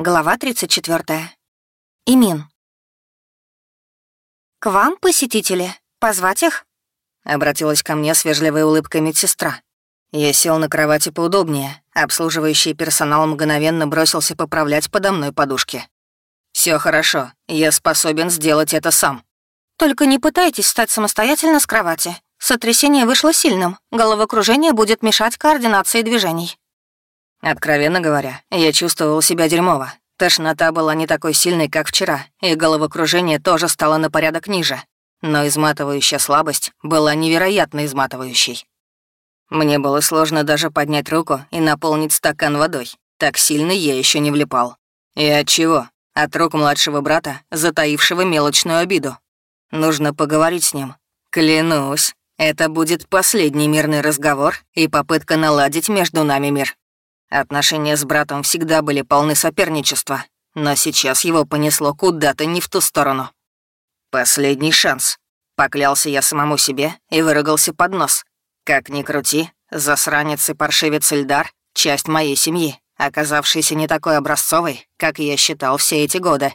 Глава 34. Имин. «К вам посетители. Позвать их?» Обратилась ко мне с вежливой улыбкой медсестра. Я сел на кровати поудобнее. Обслуживающий персонал мгновенно бросился поправлять подо мной подушки. Все хорошо, я способен сделать это сам». «Только не пытайтесь встать самостоятельно с кровати. Сотрясение вышло сильным. Головокружение будет мешать координации движений». Откровенно говоря, я чувствовал себя дерьмово. Тошнота была не такой сильной, как вчера, и головокружение тоже стало на порядок ниже. Но изматывающая слабость была невероятно изматывающей. Мне было сложно даже поднять руку и наполнить стакан водой. Так сильно я еще не влипал. И от чего? От рук младшего брата, затаившего мелочную обиду. Нужно поговорить с ним. Клянусь, это будет последний мирный разговор и попытка наладить между нами мир. Отношения с братом всегда были полны соперничества, но сейчас его понесло куда-то не в ту сторону. «Последний шанс», — поклялся я самому себе и выругался под нос. «Как ни крути, засранец и паршивец Ильдар — часть моей семьи, оказавшейся не такой образцовой, как я считал все эти годы.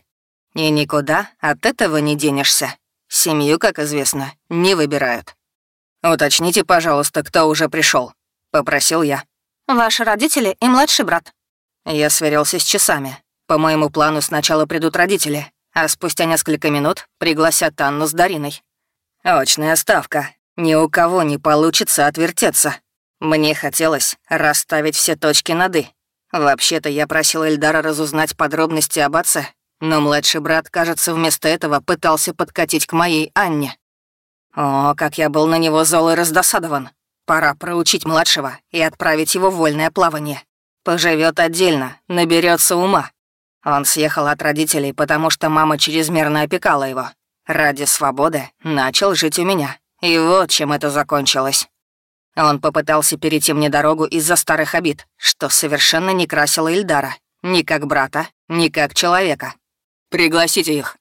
И никуда от этого не денешься. Семью, как известно, не выбирают». «Уточните, пожалуйста, кто уже пришел, попросил я. Ваши родители и младший брат». Я сверился с часами. По моему плану сначала придут родители, а спустя несколько минут пригласят Анну с Дариной. Очная ставка. Ни у кого не получится отвертеться. Мне хотелось расставить все точки над «и». Вообще-то я просил Эльдара разузнать подробности об отце, но младший брат, кажется, вместо этого пытался подкатить к моей Анне. О, как я был на него зол и раздосадован. Пора проучить младшего и отправить его в вольное плавание. Поживет отдельно, наберется ума. Он съехал от родителей, потому что мама чрезмерно опекала его. Ради свободы начал жить у меня. И вот чем это закончилось. Он попытался перейти мне дорогу из-за старых обид, что совершенно не красило Ильдара. Ни как брата, ни как человека. «Пригласите их».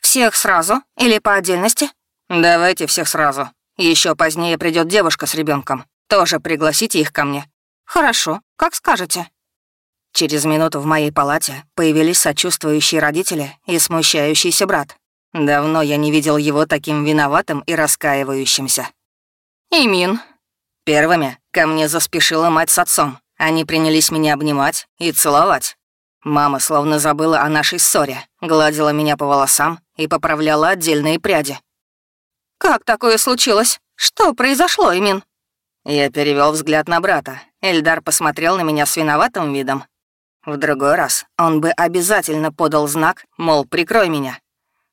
«Всех сразу или по отдельности?» «Давайте всех сразу. Еще позднее придет девушка с ребенком. Тоже пригласите их ко мне». «Хорошо, как скажете». Через минуту в моей палате появились сочувствующие родители и смущающийся брат. Давно я не видел его таким виноватым и раскаивающимся. «Имин». Первыми ко мне заспешила мать с отцом. Они принялись меня обнимать и целовать. Мама словно забыла о нашей ссоре, гладила меня по волосам и поправляла отдельные пряди. «Как такое случилось? Что произошло, Имин?» Я перевел взгляд на брата. Эльдар посмотрел на меня с виноватым видом. В другой раз он бы обязательно подал знак, мол, прикрой меня.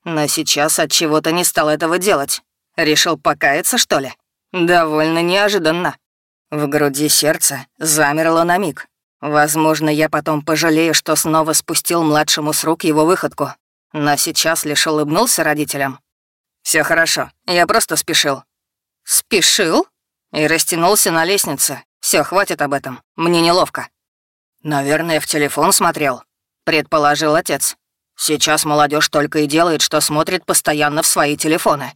Но сейчас от чего-то не стал этого делать. Решил покаяться, что ли? Довольно неожиданно. В груди сердце замерло на миг. Возможно, я потом пожалею, что снова спустил младшему с рук его выходку. Но сейчас лишь улыбнулся родителям все хорошо, я просто спешил». «Спешил?» И растянулся на лестнице. Все, хватит об этом, мне неловко. «Наверное, в телефон смотрел», — предположил отец. «Сейчас молодежь только и делает, что смотрит постоянно в свои телефоны».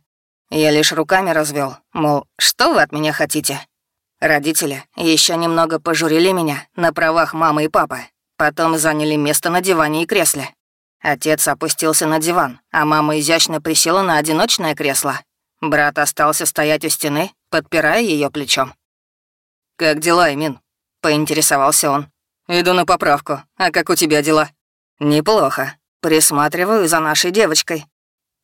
Я лишь руками развел, мол, что вы от меня хотите? Родители еще немного пожурили меня на правах мамы и папы, потом заняли место на диване и кресле. Отец опустился на диван, а мама изящно присела на одиночное кресло. Брат остался стоять у стены, подпирая ее плечом. «Как дела, Эмин?» — поинтересовался он. «Иду на поправку. А как у тебя дела?» «Неплохо. Присматриваю за нашей девочкой».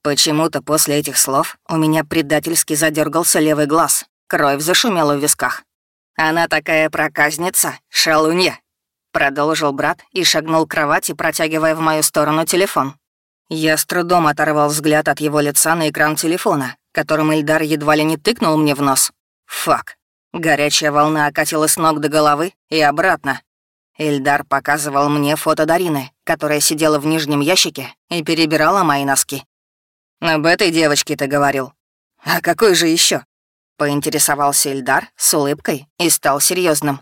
Почему-то после этих слов у меня предательски задергался левый глаз. Кровь зашумела в висках. Она такая проказница, шалунья. Продолжил брат и шагнул к кровати, протягивая в мою сторону телефон. Я с трудом оторвал взгляд от его лица на экран телефона, которым Ильдар едва ли не тыкнул мне в нос. Фак. Горячая волна окатила с ног до головы и обратно. Ильдар показывал мне фото Дарины, которая сидела в нижнем ящике и перебирала мои носки. «Об этой девочке ты говорил. А какой же еще? Поинтересовался Ильдар с улыбкой и стал серьезным.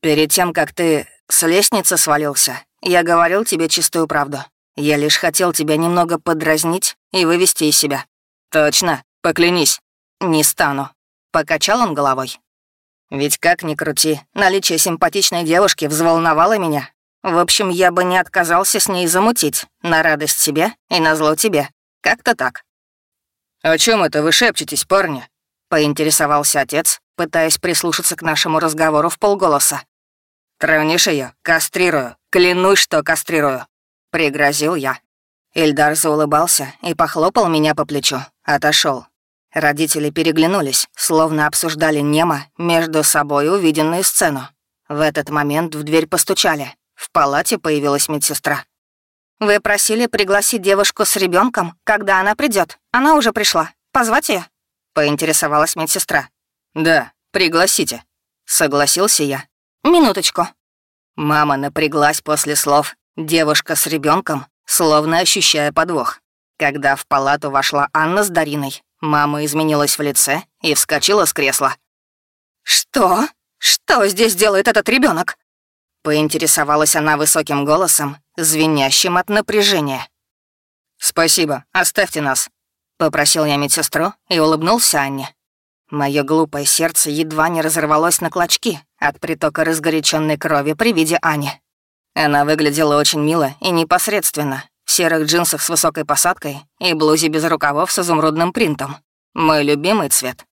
«Перед тем, как ты с лестницы свалился. Я говорил тебе чистую правду. Я лишь хотел тебя немного подразнить и вывести из себя. Точно, поклянись. Не стану. Покачал он головой. Ведь как ни крути, наличие симпатичной девушки взволновало меня. В общем, я бы не отказался с ней замутить, на радость себе и на зло тебе. Как-то так». «О чем это вы шепчетесь, парни?» — поинтересовался отец, пытаясь прислушаться к нашему разговору в полголоса. «Травнишь ее, кастрирую, клянусь, что кастрирую», — пригрозил я. Ильдар заулыбался и похлопал меня по плечу, отошел. Родители переглянулись, словно обсуждали немо между собой увиденную сцену. В этот момент в дверь постучали. В палате появилась медсестра. «Вы просили пригласить девушку с ребенком, когда она придет. Она уже пришла. Позвать ее? поинтересовалась медсестра. «Да, пригласите», — согласился я. «Минуточку». Мама напряглась после слов «девушка с ребенком, словно ощущая подвох. Когда в палату вошла Анна с Дариной, мама изменилась в лице и вскочила с кресла. «Что? Что здесь делает этот ребенок? Поинтересовалась она высоким голосом, звенящим от напряжения. «Спасибо, оставьте нас», — попросил я медсестру и улыбнулся Анне. Мое глупое сердце едва не разорвалось на клочки от притока разгоряченной крови при виде Ани. Она выглядела очень мило и непосредственно, в серых джинсах с высокой посадкой и блузе без рукавов с изумрудным принтом. Мой любимый цвет.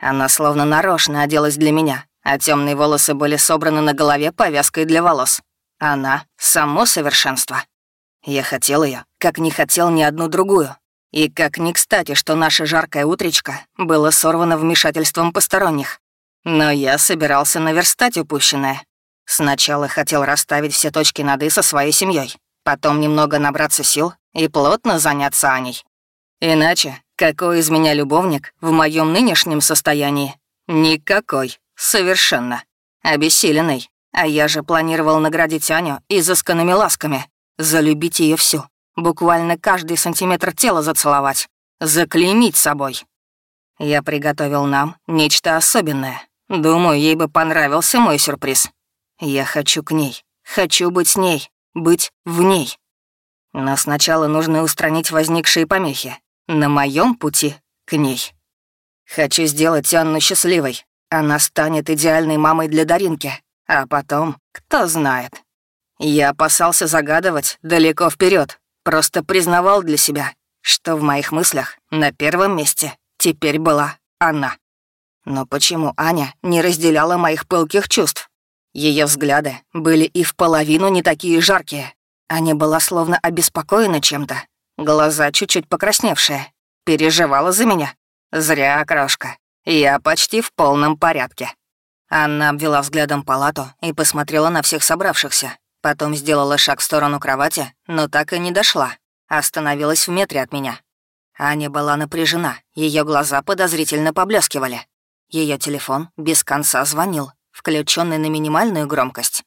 Она словно нарочно оделась для меня, а темные волосы были собраны на голове повязкой для волос. Она — само совершенство. Я хотел ее, как не хотел ни одну другую. И как ни кстати, что наше жаркое утречко было сорвано вмешательством посторонних. Но я собирался наверстать упущенное. Сначала хотел расставить все точки над «и» со своей семьей, потом немного набраться сил и плотно заняться Аней. Иначе, какой из меня любовник в моем нынешнем состоянии? Никакой. Совершенно. Обессиленный. А я же планировал наградить Аню изысканными ласками. Залюбить ее всю. Буквально каждый сантиметр тела зацеловать. Заклеймить собой. Я приготовил нам нечто особенное. Думаю, ей бы понравился мой сюрприз. Я хочу к ней. Хочу быть с ней. Быть в ней. Но сначала нужно устранить возникшие помехи. На моем пути к ней. Хочу сделать Анну счастливой, она станет идеальной мамой для Даринки. А потом, кто знает. Я опасался загадывать далеко вперед, просто признавал для себя, что в моих мыслях на первом месте теперь была она. Но почему Аня не разделяла моих пылких чувств? Ее взгляды были и в половину не такие жаркие. Аня была словно обеспокоена чем-то. Глаза чуть-чуть покрасневшие. Переживала за меня. Зря, крошка. «Я почти в полном порядке». Анна обвела взглядом палату и посмотрела на всех собравшихся. Потом сделала шаг в сторону кровати, но так и не дошла. Остановилась в метре от меня. Аня была напряжена, ее глаза подозрительно поблескивали. Ее телефон без конца звонил, включенный на минимальную громкость.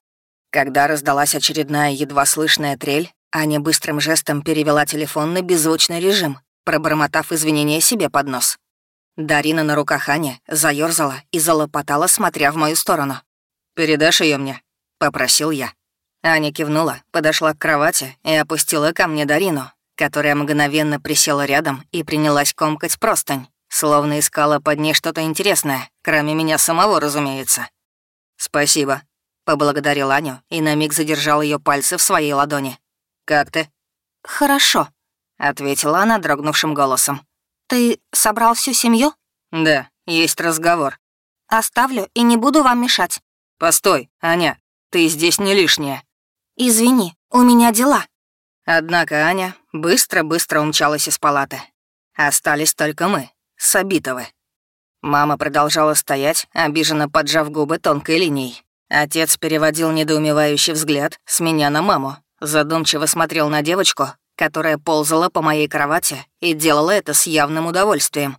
Когда раздалась очередная едва слышная трель, Аня быстрым жестом перевела телефон на беззвучный режим, пробормотав извинения себе под нос. Дарина на руках Ани заёрзала и залопотала, смотря в мою сторону. «Передашь ее мне?» — попросил я. Аня кивнула, подошла к кровати и опустила ко мне Дарину, которая мгновенно присела рядом и принялась комкать простынь, словно искала под ней что-то интересное, кроме меня самого, разумеется. «Спасибо», — поблагодарил Аню и на миг задержал ее пальцы в своей ладони. «Как ты?» «Хорошо», — ответила она дрогнувшим голосом. «Ты собрал всю семью? «Да, есть разговор». «Оставлю и не буду вам мешать». «Постой, Аня, ты здесь не лишняя». «Извини, у меня дела». Однако Аня быстро-быстро умчалась из палаты. Остались только мы, Сабитовы. Мама продолжала стоять, обиженно поджав губы тонкой линией. Отец переводил недоумевающий взгляд с меня на маму, задумчиво смотрел на девочку, которая ползала по моей кровати и делала это с явным удовольствием.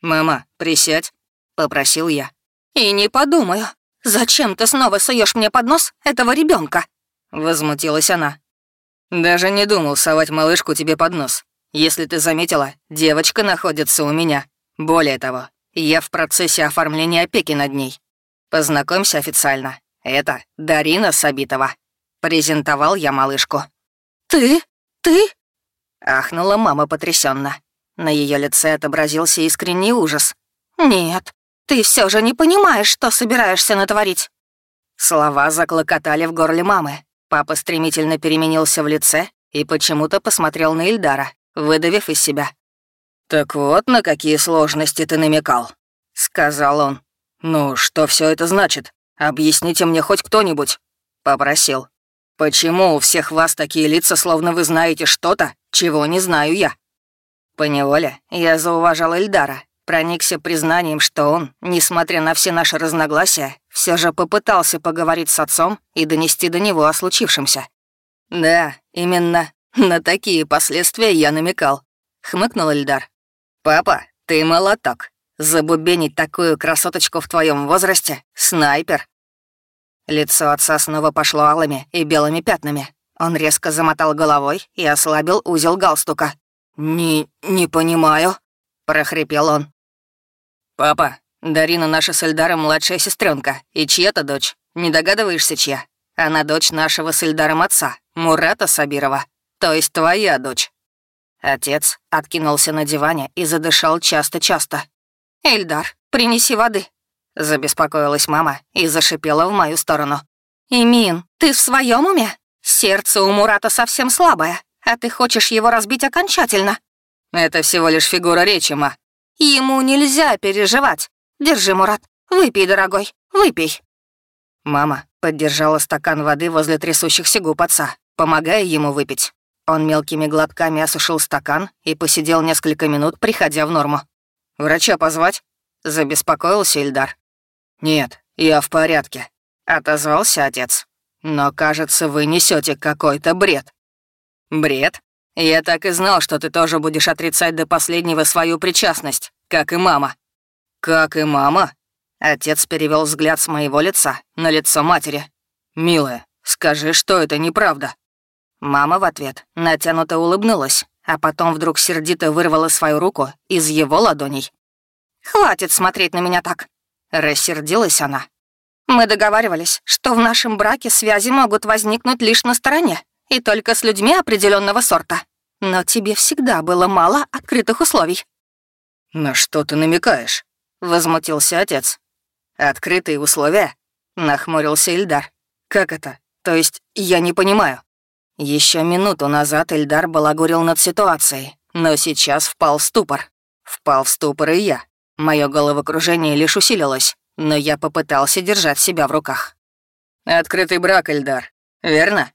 «Мама, присядь», — попросил я. «И не подумаю. Зачем ты снова суешь мне под нос этого ребенка? Возмутилась она. «Даже не думал совать малышку тебе под нос. Если ты заметила, девочка находится у меня. Более того, я в процессе оформления опеки над ней. Познакомься официально. Это Дарина Сабитова. Презентовал я малышку». «Ты? «Ты?» — ахнула мама потрясенно. На ее лице отобразился искренний ужас. «Нет, ты все же не понимаешь, что собираешься натворить». Слова заклокотали в горле мамы. Папа стремительно переменился в лице и почему-то посмотрел на Ильдара, выдавив из себя. «Так вот, на какие сложности ты намекал», — сказал он. «Ну, что все это значит? Объясните мне хоть кто-нибудь», — попросил. «Почему у всех вас такие лица, словно вы знаете что-то, чего не знаю я?» Поневоле я зауважал Эльдара, проникся признанием, что он, несмотря на все наши разногласия, все же попытался поговорить с отцом и донести до него о случившемся. «Да, именно на такие последствия я намекал», — хмыкнул Эльдар. «Папа, ты молоток. Забубенить такую красоточку в твоем возрасте — снайпер». Лицо отца снова пошло алыми и белыми пятнами. Он резко замотал головой и ослабил узел галстука. «Не... не понимаю», — прохрипел он. «Папа, Дарина наша с Эльдаром младшая сестренка и чья-то дочь. Не догадываешься, чья? Она дочь нашего с Эльдаром отца, Мурата Сабирова, то есть твоя дочь». Отец откинулся на диване и задышал часто-часто. «Эльдар, принеси воды», — забеспокоилась мама и зашипела в мою сторону. «Имин, ты в своем уме? Сердце у Мурата совсем слабое, а ты хочешь его разбить окончательно». «Это всего лишь фигура речи, ма». «Ему нельзя переживать. Держи, Мурат, выпей, дорогой, выпей». Мама поддержала стакан воды возле трясущихся губ отца, помогая ему выпить. Он мелкими глотками осушил стакан и посидел несколько минут, приходя в норму. «Врача позвать?» — забеспокоился Ильдар. «Нет, я в порядке», — отозвался отец. «Но, кажется, вы несете какой-то бред». «Бред? Я так и знал, что ты тоже будешь отрицать до последнего свою причастность, как и мама». «Как и мама?» Отец перевел взгляд с моего лица на лицо матери. «Милая, скажи, что это неправда». Мама в ответ натянуто улыбнулась, а потом вдруг сердито вырвала свою руку из его ладоней. «Хватит смотреть на меня так!» — рассердилась она. «Мы договаривались, что в нашем браке связи могут возникнуть лишь на стороне, и только с людьми определенного сорта. Но тебе всегда было мало открытых условий». «На что ты намекаешь?» — возмутился отец. «Открытые условия?» — нахмурился Ильдар. «Как это? То есть я не понимаю». Еще минуту назад Эльдар балагурил над ситуацией, но сейчас впал в ступор. Впал в ступор и я. Мое головокружение лишь усилилось, но я попытался держать себя в руках. «Открытый брак, Эльдар, верно?»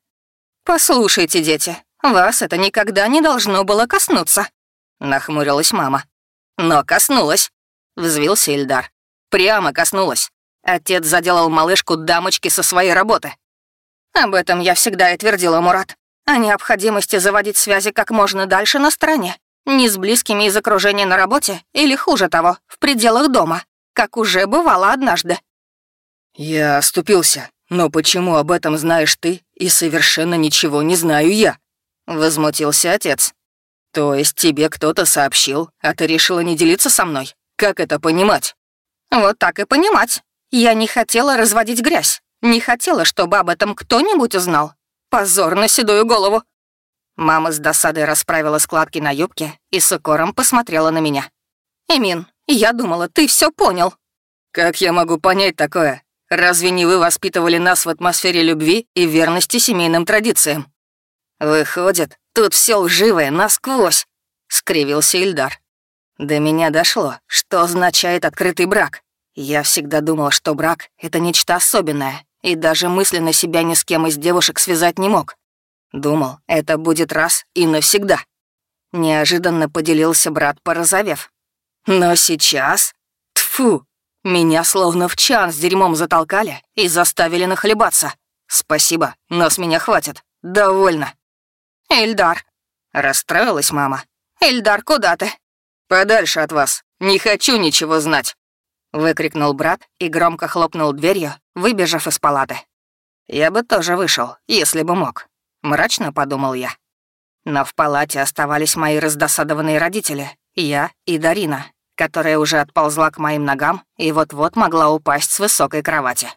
«Послушайте, дети, вас это никогда не должно было коснуться», — нахмурилась мама. «Но коснулась», — взвился Эльдар. «Прямо коснулась. Отец заделал малышку дамочки со своей работы. Об этом я всегда и твердила, Мурат. О необходимости заводить связи как можно дальше на стороне. Не с близкими из окружения на работе, или хуже того, в пределах дома, как уже бывало однажды. «Я оступился, но почему об этом знаешь ты, и совершенно ничего не знаю я?» Возмутился отец. «То есть тебе кто-то сообщил, а ты решила не делиться со мной? Как это понимать?» «Вот так и понимать. Я не хотела разводить грязь. Не хотела, чтобы об этом кто-нибудь узнал. Позор на седую голову. Мама с досадой расправила складки на юбке и с укором посмотрела на меня. «Эмин, я думала, ты все понял». «Как я могу понять такое? Разве не вы воспитывали нас в атмосфере любви и верности семейным традициям?» «Выходит, тут все лживое насквозь», — скривился Ильдар. До меня дошло, что означает открытый брак. Я всегда думал, что брак — это нечто особенное, и даже мысленно себя ни с кем из девушек связать не мог. Думал, это будет раз и навсегда. Неожиданно поделился брат, порозовев. Но сейчас... Тфу! Меня словно в чан с дерьмом затолкали и заставили нахлебаться. Спасибо, но с меня хватит. Довольно. Эльдар. Расстроилась мама. Эльдар, куда ты? Подальше от вас. Не хочу ничего знать. Выкрикнул брат и громко хлопнул дверью, выбежав из палаты. «Я бы тоже вышел, если бы мог», — мрачно подумал я. Но в палате оставались мои раздосадованные родители, я и Дарина, которая уже отползла к моим ногам и вот-вот могла упасть с высокой кровати.